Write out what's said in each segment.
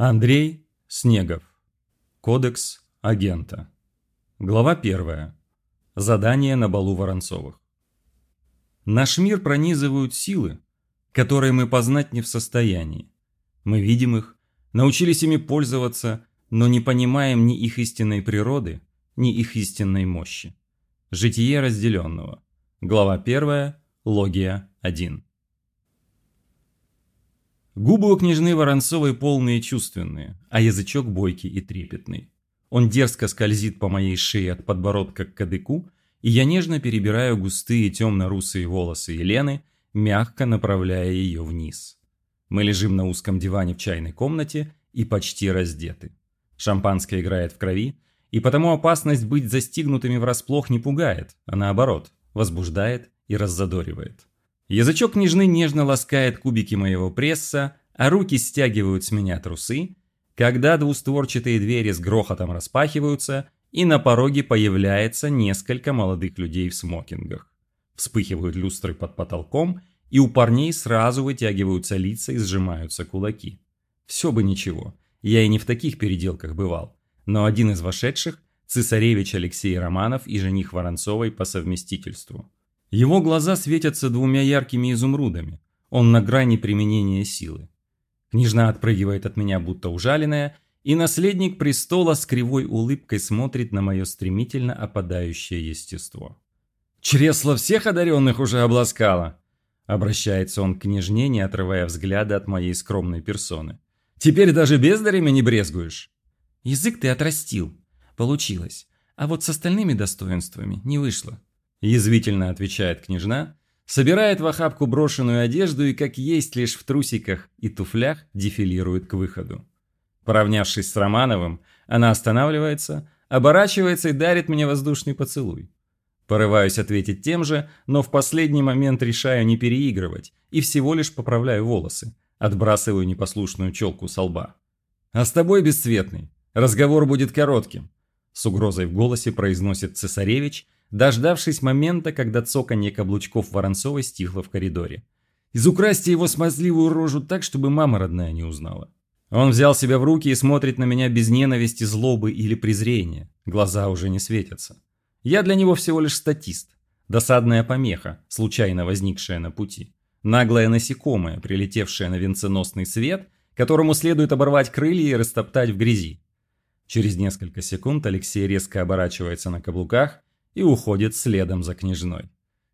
Андрей Снегов. Кодекс агента. Глава первая. Задание на балу Воронцовых. Наш мир пронизывают силы, которые мы познать не в состоянии. Мы видим их, научились ими пользоваться, но не понимаем ни их истинной природы, ни их истинной мощи. Житие разделенного. Глава 1, логия 1. Губы у княжны Воронцовой полные и чувственные, а язычок бойкий и трепетный. Он дерзко скользит по моей шее от подбородка к кадыку, и я нежно перебираю густые темно-русые волосы Елены, мягко направляя ее вниз. Мы лежим на узком диване в чайной комнате и почти раздеты. Шампанское играет в крови, и потому опасность быть застигнутыми врасплох не пугает, а наоборот, возбуждает и раззадоривает. Язычок княжны нежно ласкает кубики моего пресса, а руки стягивают с меня трусы, когда двустворчатые двери с грохотом распахиваются, и на пороге появляется несколько молодых людей в смокингах. Вспыхивают люстры под потолком, и у парней сразу вытягиваются лица и сжимаются кулаки. Все бы ничего, я и не в таких переделках бывал, но один из вошедших – цесаревич Алексей Романов и жених Воронцовой по совместительству – его глаза светятся двумя яркими изумрудами. Он на грани применения силы. Княжна отпрыгивает от меня, будто ужаленная, и наследник престола с кривой улыбкой смотрит на мое стремительно опадающее естество. «Чресло всех одаренных уже обласкало!» Обращается он к княжне, не отрывая взгляда от моей скромной персоны. «Теперь даже бездарями не брезгуешь?» «Язык ты отрастил. Получилось. А вот с остальными достоинствами не вышло. Язвительно отвечает княжна, собирает в охапку брошенную одежду и как есть лишь в трусиках и туфлях дефилирует к выходу. Поравнявшись с Романовым, она останавливается, оборачивается и дарит мне воздушный поцелуй. Порываюсь ответить тем же, но в последний момент решаю не переигрывать и всего лишь поправляю волосы, отбрасываю непослушную челку со лба. «А с тобой, бесцветный, разговор будет коротким», с угрозой в голосе произносит цесаревич – дождавшись момента, когда цоканье каблучков Воронцовой стихло в коридоре. Изукрасьте его смазливую рожу так, чтобы мама родная не узнала. Он взял себя в руки и смотрит на меня без ненависти, злобы или презрения. Глаза уже не светятся. Я для него всего лишь статист. Досадная помеха, случайно возникшая на пути. Наглое насекомое, прилетевшее на венценосный свет, которому следует оборвать крылья и растоптать в грязи. Через несколько секунд Алексей резко оборачивается на каблуках и уходит следом за княжной.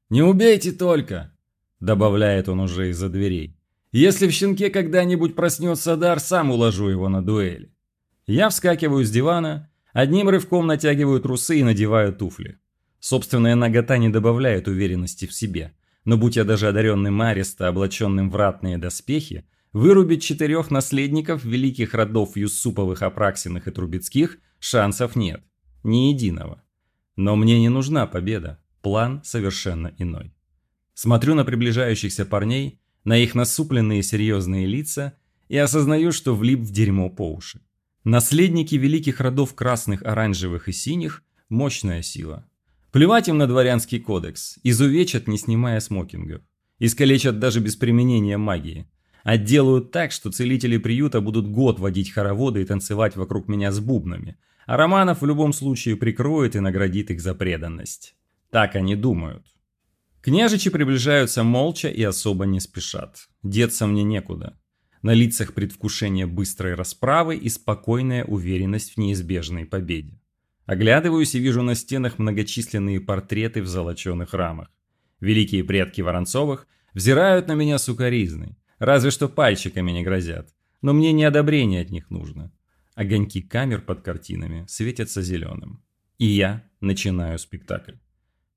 «Не убейте только!» – добавляет он уже из-за дверей. «Если в щенке когда-нибудь проснется дар, сам уложу его на дуэль». Я вскакиваю с дивана, одним рывком натягиваю трусы и надеваю туфли. Собственная нагота не добавляет уверенности в себе, но будь я даже одаренным Ареста, облаченным в ратные доспехи, вырубить четырех наследников великих родов Юсуповых, Апраксиных и Трубецких шансов нет. Ни единого. Но мне не нужна победа, план совершенно иной. Смотрю на приближающихся парней, на их насупленные серьезные лица и осознаю, что влип в дерьмо по уши. Наследники великих родов красных, оранжевых и синих – мощная сила. Плевать им на дворянский кодекс, изувечат, не снимая смокингов. Искалечат даже без применения магии. Отделают так, что целители приюта будут год водить хороводы и танцевать вокруг меня с бубнами – а Романов в любом случае прикроет и наградит их за преданность. Так они думают. Княжичи приближаются молча и особо не спешат. Деться мне некуда. На лицах предвкушение быстрой расправы и спокойная уверенность в неизбежной победе. Оглядываюсь и вижу на стенах многочисленные портреты в золоченых рамах. Великие предки Воронцовых взирают на меня сукоризной, разве что пальчиками не грозят. Но мне не одобрение от них нужно. Огоньки камер под картинами светятся зеленым. И я начинаю спектакль.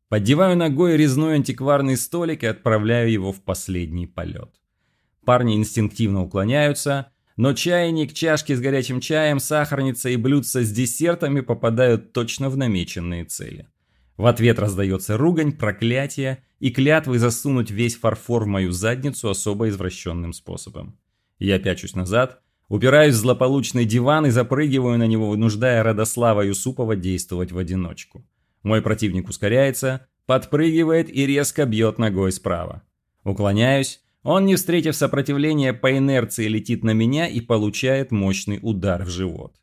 Поддеваю ногой резной антикварный столик и отправляю его в последний полет. Парни инстинктивно уклоняются, но чайник, чашки с горячим чаем, сахарница и блюдца с десертами попадают точно в намеченные цели. В ответ раздается ругань, проклятие и клятвы засунуть весь фарфор в мою задницу особо извращенным способом. Я пячусь назад, Упираюсь в злополучный диван и запрыгиваю на него, вынуждая Радослава Юсупова действовать в одиночку. Мой противник ускоряется, подпрыгивает и резко бьет ногой справа. Уклоняюсь, Он, не встретив сопротивления, по инерции летит на меня и получает мощный удар в живот.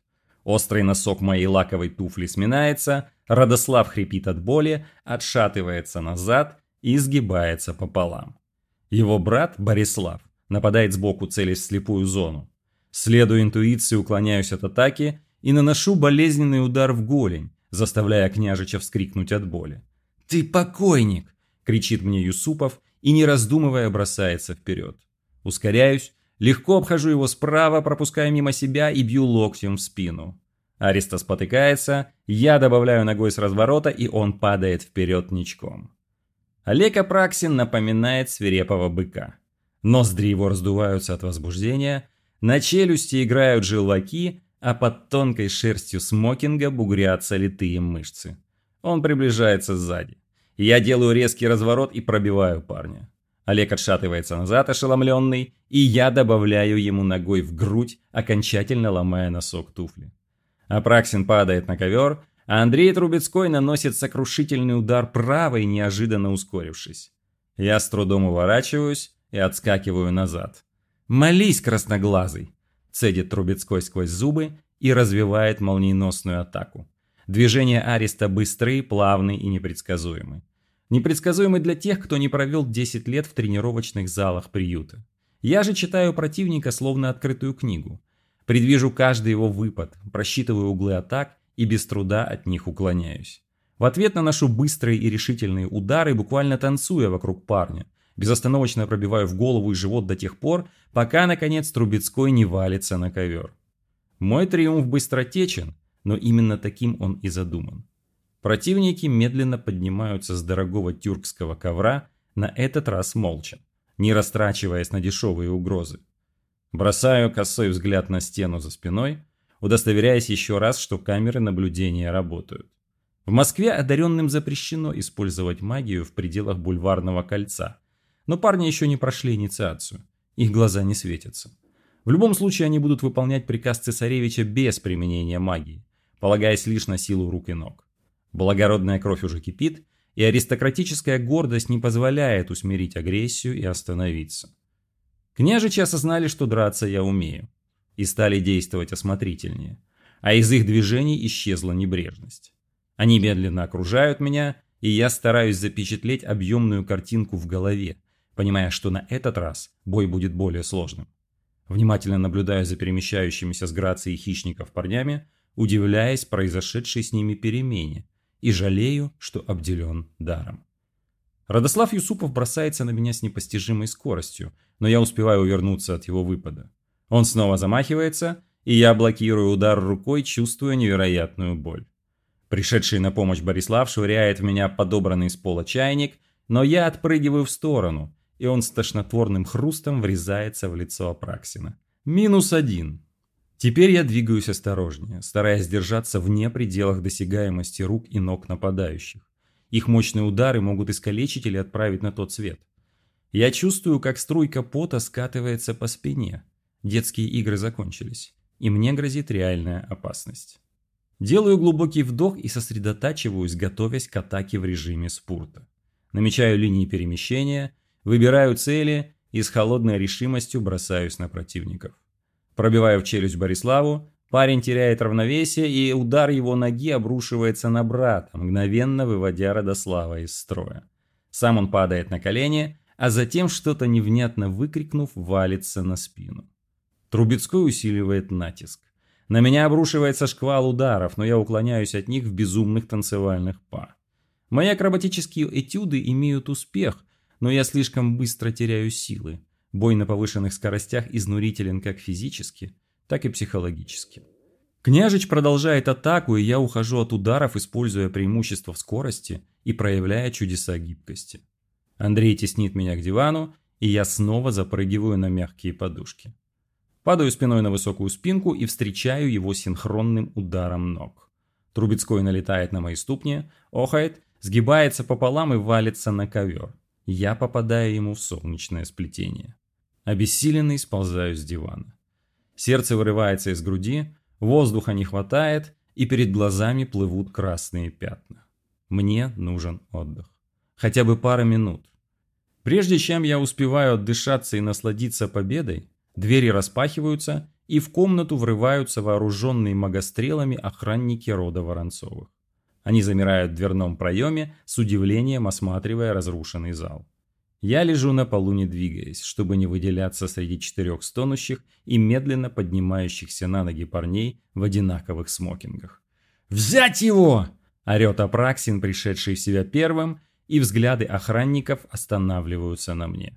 Острый носок моей лаковой туфли сминается, Радослав хрипит от боли, отшатывается назад и сгибается пополам. Его брат, Борислав, нападает сбоку, целясь в слепую зону. Следуя интуиции, уклоняюсь от атаки и наношу болезненный удар в голень, заставляя княжича вскрикнуть от боли. «Ты покойник!» – кричит мне Юсупов и, не раздумывая, бросается вперед. Ускоряюсь, легко обхожу его справа, пропуская мимо себя и бью локтем в спину. Ариста спотыкается, я добавляю ногой с разворота, и он падает вперед ничком. Олег Апраксин напоминает свирепого быка. Ноздри его раздуваются от возбуждения, на челюсти играют желваки, а под тонкой шерстью смокинга бугрятся литые мышцы. Он приближается сзади. Я делаю резкий разворот и пробиваю парня. Олег отшатывается назад, ошеломленный, и я добавляю ему ногой в грудь, окончательно ломая носок туфли. Апраксин падает на ковер, а Андрей Трубецкой наносит сокрушительный удар правой, неожиданно ускорившись. Я с трудом уворачиваюсь и отскакиваю назад. «Молись, красноглазый!» – цедит Трубецкой сквозь зубы и развивает молниеносную атаку. Движения Ариста быстрые, плавные и непредсказуемы. Непредсказуемы для тех, кто не провел 10 лет в тренировочных залах приюта. Я же читаю противника словно открытую книгу. Предвижу каждый его выпад, просчитываю углы атак и без труда от них уклоняюсь. В ответ наношу быстрые и решительные удары, буквально танцуя вокруг парня. Безостановочно пробиваю в голову и живот до тех пор, пока, наконец, Трубецкой не валится на ковер. Мой триумф быстротечен, но именно таким он и задуман. Противники медленно поднимаются с дорогого тюркского ковра, на этот раз молча, не растрачиваясь на дешевые угрозы. Бросаю косой взгляд на стену за спиной, удостоверяясь еще раз, что камеры наблюдения работают. В Москве одаренным запрещено использовать магию в пределах бульварного кольца, но парни еще не прошли инициацию, их глаза не светятся. В любом случае они будут выполнять приказ цесаревича без применения магии, полагаясь лишь на силу рук и ног. Благородная кровь уже кипит, и аристократическая гордость не позволяет усмирить агрессию и остановиться. Княжичи осознали, что драться я умею, и стали действовать осмотрительнее, а из их движений исчезла небрежность. Они медленно окружают меня, и я стараюсь запечатлеть объемную картинку в голове, понимая, что на этот раз бой будет более сложным. Внимательно наблюдая за перемещающимися с грацией хищников парнями, удивляясь произошедшей с ними перемене, и жалею, что обделен даром. Радослав Юсупов бросается на меня с непостижимой скоростью, но я успеваю увернуться от его выпада. Он снова замахивается, и я блокирую удар рукой, чувствуя невероятную боль. Пришедший на помощь Борислав швыряет в меня подобранный с пола чайник, но я отпрыгиваю в сторону, и он с тошнотворным хрустом врезается в лицо Апраксина. Минус один. Теперь я двигаюсь осторожнее, стараясь держаться вне пределах досягаемости рук и ног нападающих. Их мощные удары могут искалечить или отправить на тот свет. Я чувствую, как струйка пота скатывается по спине. Детские игры закончились, и мне грозит реальная опасность. Делаю глубокий вдох и сосредотачиваюсь, готовясь к атаке в режиме спорта. Намечаю линии перемещения, выбираю цели и с холодной решимостью бросаюсь на противников. Пробиваю в челюсть Бориславу, парень теряет равновесие, и удар его ноги обрушивается на брата, мгновенно выводя Родослава из строя. Сам он падает на колени, а затем, что-то невнятно выкрикнув, валится на спину. Трубецкой усиливает натиск. На меня обрушивается шквал ударов, но я уклоняюсь от них в безумных танцевальных па. Мои акробатические этюды имеют успех, но я слишком быстро теряю силы. Бой на повышенных скоростях изнурителен как физически, так и психологически. Княжич продолжает атаку, и я ухожу от ударов, используя преимущество в скорости и проявляя чудеса гибкости. Андрей теснит меня к дивану, и я снова запрыгиваю на мягкие подушки. Падаю спиной на высокую спинку и встречаю его синхронным ударом ног. Трубецкой налетает на мои ступни, охает, сгибается пополам и валится на ковер. Я попадаю ему в солнечное сплетение. Обессиленный сползаю с дивана. Сердце вырывается из груди, воздуха не хватает, и перед глазами плывут красные пятна. Мне нужен отдых. Хотя бы пара минут. Прежде чем я успеваю отдышаться и насладиться победой, двери распахиваются, и в комнату врываются вооруженные магострелами охранники рода Воронцовых. Они замирают в дверном проеме, с удивлением осматривая разрушенный зал. Я лежу на полу, не двигаясь, чтобы не выделяться среди четырех стонущих и медленно поднимающихся на ноги парней в одинаковых смокингах. «Взять его!» – орет Апраксин, пришедший в себя первым, и взгляды охранников останавливаются на мне.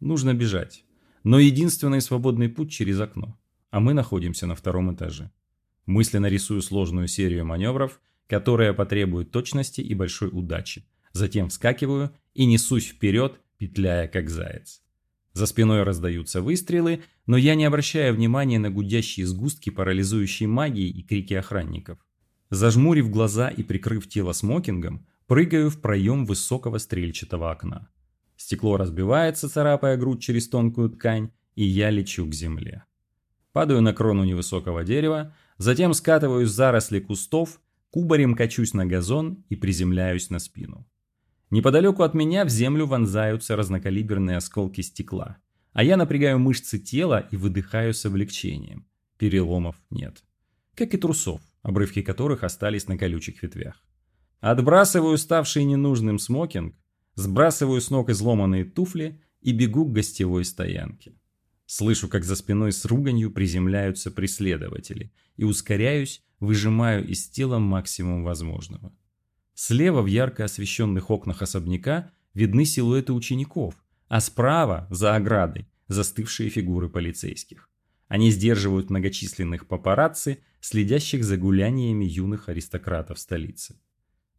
Нужно бежать. Но единственный свободный путь через окно. А мы находимся на втором этаже. Мысленно рисую сложную серию маневров, которая потребует точности и большой удачи. Затем вскакиваю и несусь вперед, петляя как заяц. За спиной раздаются выстрелы, но я не обращаю внимания на гудящие сгустки парализующей магии и крики охранников. Зажмурив глаза и прикрыв тело смокингом, прыгаю в проем высокого стрельчатого окна. Стекло разбивается, царапая грудь через тонкую ткань, и я лечу к земле. Падаю на крону невысокого дерева, затем скатываюсь в заросли кустов, кубарем качусь на газон и приземляюсь на спину. Неподалеку от меня в землю вонзаются разнокалиберные осколки стекла, а я напрягаю мышцы тела и выдыхаю с облегчением. Переломов нет. Как и трусов, обрывки которых остались на колючих ветвях. Отбрасываю ставший ненужным смокинг, сбрасываю с ног изломанные туфли и бегу к гостевой стоянке. Слышу, как за спиной с руганью приземляются преследователи, и ускоряюсь, выжимаю из тела максимум возможного. Слева в ярко освещенных окнах особняка видны силуэты учеников, а справа, за оградой, застывшие фигуры полицейских. Они сдерживают многочисленных папарацци, следящих за гуляниями юных аристократов столицы.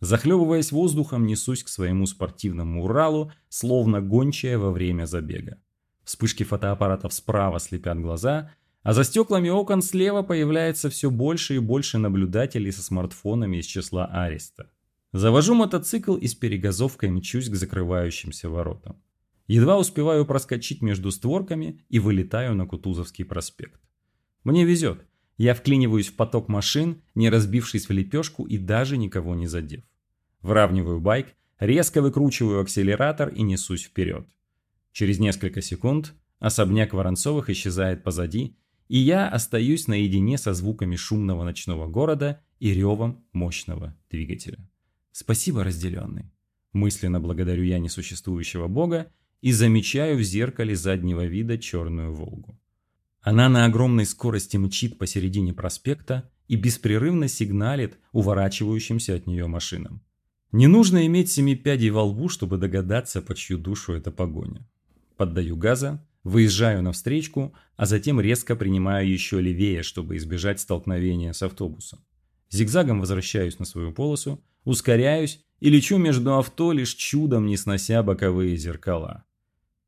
Захлебываясь воздухом, несусь к своему спортивному Уралу, словно гончая во время забега. Вспышки фотоаппаратов справа слепят глаза, а за стеклами окон слева появляется все больше и больше наблюдателей со смартфонами из числа Ареста. Завожу мотоцикл и с перегазовкой мчусь к закрывающимся воротам. Едва успеваю проскочить между створками и вылетаю на Кутузовский проспект. Мне везет. Я вклиниваюсь в поток машин, не разбившись в лепешку и даже никого не задев. Выравниваю байк, резко выкручиваю акселератор и несусь вперед. Через несколько секунд особняк Воронцовых исчезает позади, и я остаюсь наедине со звуками шумного ночного города и ревом мощного двигателя. Спасибо, разделенный. Мысленно благодарю я несуществующего бога и замечаю в зеркале заднего вида черную «Волгу». Она на огромной скорости мчит посередине проспекта и беспрерывно сигналит уворачивающимся от нее машинам. Не нужно иметь семи пядей во лбу, чтобы догадаться, по чью душу это погоня. Поддаю газа, выезжаю навстречку, а затем резко принимаю еще левее, чтобы избежать столкновения с автобусом. Зигзагом возвращаюсь на свою полосу, ускоряюсь и лечу между авто, лишь чудом не снося боковые зеркала.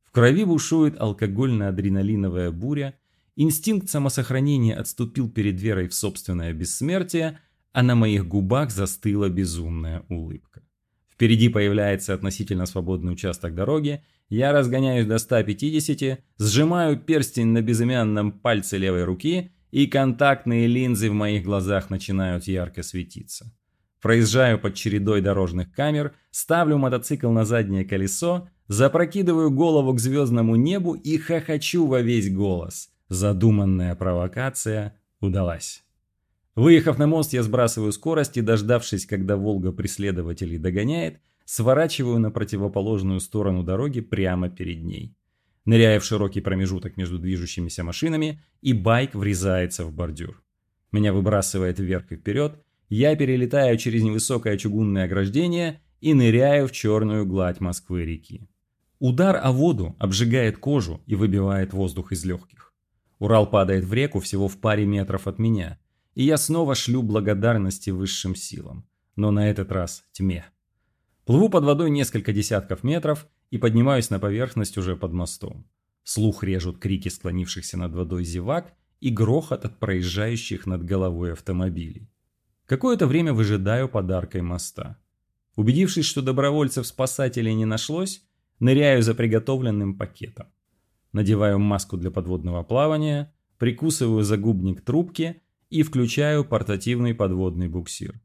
В крови бушует алкогольно-адреналиновая буря, инстинкт самосохранения отступил перед верой в собственное бессмертие, а на моих губах застыла безумная улыбка. Впереди появляется относительно свободный участок дороги, я разгоняюсь до 150, сжимаю перстень на безымянном пальце левой руки, и контактные линзы в моих глазах начинают ярко светиться. Проезжаю под чередой дорожных камер, ставлю мотоцикл на заднее колесо, запрокидываю голову к звездному небу и хохочу во весь голос. Задуманная провокация удалась. Выехав на мост, я сбрасываю скорость и, дождавшись, когда «Волга» преследователей догоняет, сворачиваю на противоположную сторону дороги прямо перед ней. Ныряя в широкий промежуток между движущимися машинами, и байк врезается в бордюр. Меня выбрасывает вверх и вперед, я перелетаю через невысокое чугунное ограждение и ныряю в черную гладь Москвы-реки. Удар о воду обжигает кожу и выбивает воздух из легких. Урал падает в реку всего в паре метров от меня – и я снова шлю благодарности высшим силам, но на этот раз тьме. Плыву под водой несколько десятков метров и поднимаюсь на поверхность уже под мостом. Слух режут крики склонившихся над водой зевак и грохот от проезжающих над головой автомобилей. Какое-то время выжидаю подаркой моста. Убедившись, что добровольцев-спасателей не нашлось, ныряю за приготовленным пакетом. Надеваю маску для подводного плавания, прикусываю загубник трубки и включаю портативный подводный буксир.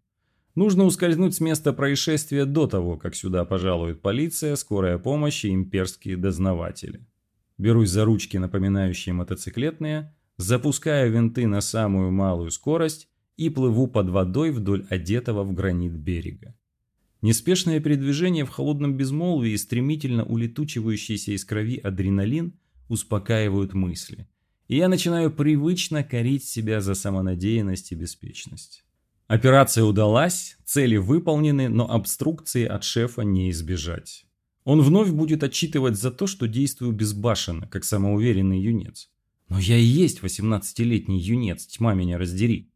Нужно ускользнуть с места происшествия до того, как сюда пожалует полиция, скорая помощь и имперские дознаватели. Берусь за ручки, напоминающие мотоциклетные, запускаю винты на самую малую скорость и плыву под водой вдоль одетого в гранит берега. Неспешное передвижение в холодном безмолвии и стремительно улетучивающийся из крови адреналин успокаивают мысли, и я начинаю привычно корить себя за самонадеянность и беспечность. Операция удалась, цели выполнены, но обструкции от шефа не избежать. Он вновь будет отчитывать за то, что действую безбашенно, как самоуверенный юнец. Но я и есть 18-летний юнец, тьма меня раздери.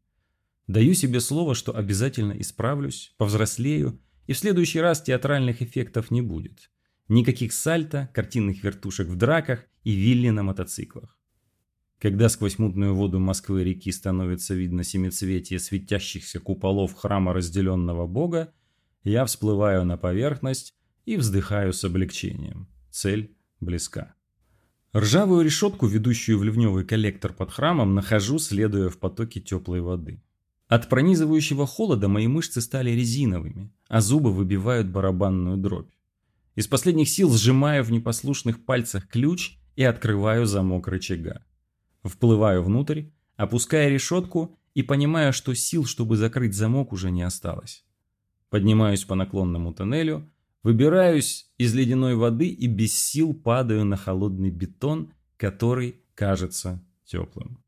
Даю себе слово, что обязательно исправлюсь, повзрослею, и в следующий раз театральных эффектов не будет. Никаких сальто, картинных вертушек в драках и вилли на мотоциклах. Когда сквозь мутную воду Москвы-реки становится видно семицветие светящихся куполов храма разделенного Бога, я всплываю на поверхность и вздыхаю с облегчением. Цель близка. Ржавую решетку, ведущую в ливневый коллектор под храмом, нахожу, следуя в потоке теплой воды. От пронизывающего холода мои мышцы стали резиновыми, а зубы выбивают барабанную дробь. Из последних сил сжимаю в непослушных пальцах ключ и открываю замок рычага. Вплываю внутрь, опуская решетку и понимаю, что сил, чтобы закрыть замок, уже не осталось. Поднимаюсь по наклонному тоннелю, выбираюсь из ледяной воды и без сил падаю на холодный бетон, который кажется теплым.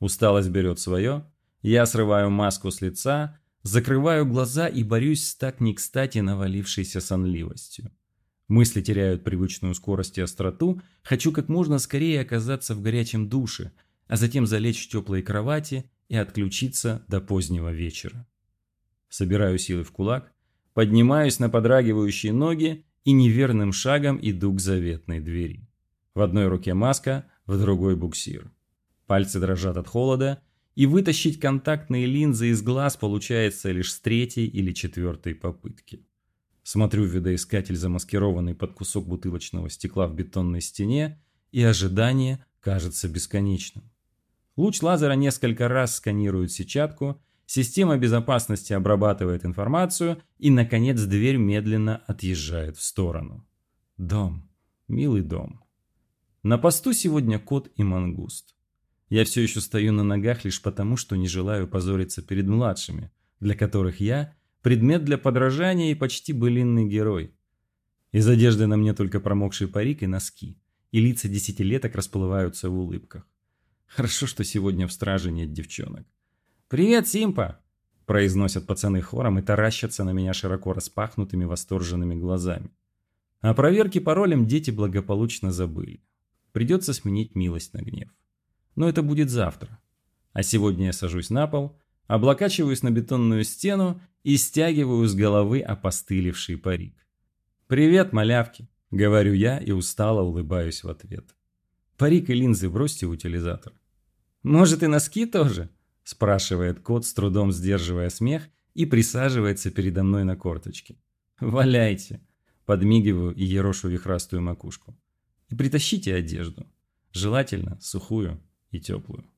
Усталость берет свое, я срываю маску с лица, закрываю глаза и борюсь с так не кстати навалившейся сонливостью. Мысли теряют привычную скорость и остроту. Хочу как можно скорее оказаться в горячем душе, а затем залечь в теплой кровати и отключиться до позднего вечера. Собираю силы в кулак, поднимаюсь на подрагивающие ноги и неверным шагом иду к заветной двери. В одной руке маска, в другой буксир. Пальцы дрожат от холода, и вытащить контактные линзы из глаз получается лишь с третьей или четвертой попытки. Смотрю в видоискатель, замаскированный под кусок бутылочного стекла в бетонной стене, и ожидание кажется бесконечным. Луч лазера несколько раз сканирует сетчатку, система безопасности обрабатывает информацию, и, наконец, дверь медленно отъезжает в сторону. Дом. Милый дом. На посту сегодня кот и мангуст. Я все еще стою на ногах лишь потому, что не желаю позориться перед младшими, для которых я предмет для подражания и почти былинный герой. Из одежды на мне только промокший парик и носки, и лица десятилеток расплываются в улыбках. Хорошо, что сегодня в страже нет девчонок. «Привет, Симпа!» – произносят пацаны хором и таращатся на меня широко распахнутыми восторженными глазами. О проверке паролем дети благополучно забыли. Придется сменить милость на гнев. Но это будет завтра. А сегодня я сажусь на пол, облокачиваюсь на бетонную стену и стягиваю с головы опостылевший парик. «Привет, малявки!» – говорю я и устало улыбаюсь в ответ. Парик и линзы бросьте в утилизатор. «Может и носки тоже?» – спрашивает кот, с трудом сдерживая смех и присаживается передо мной на корточке. «Валяйте!» – подмигиваю и ерошу вихрастую макушку. «И притащите одежду. Желательно сухую и теплую».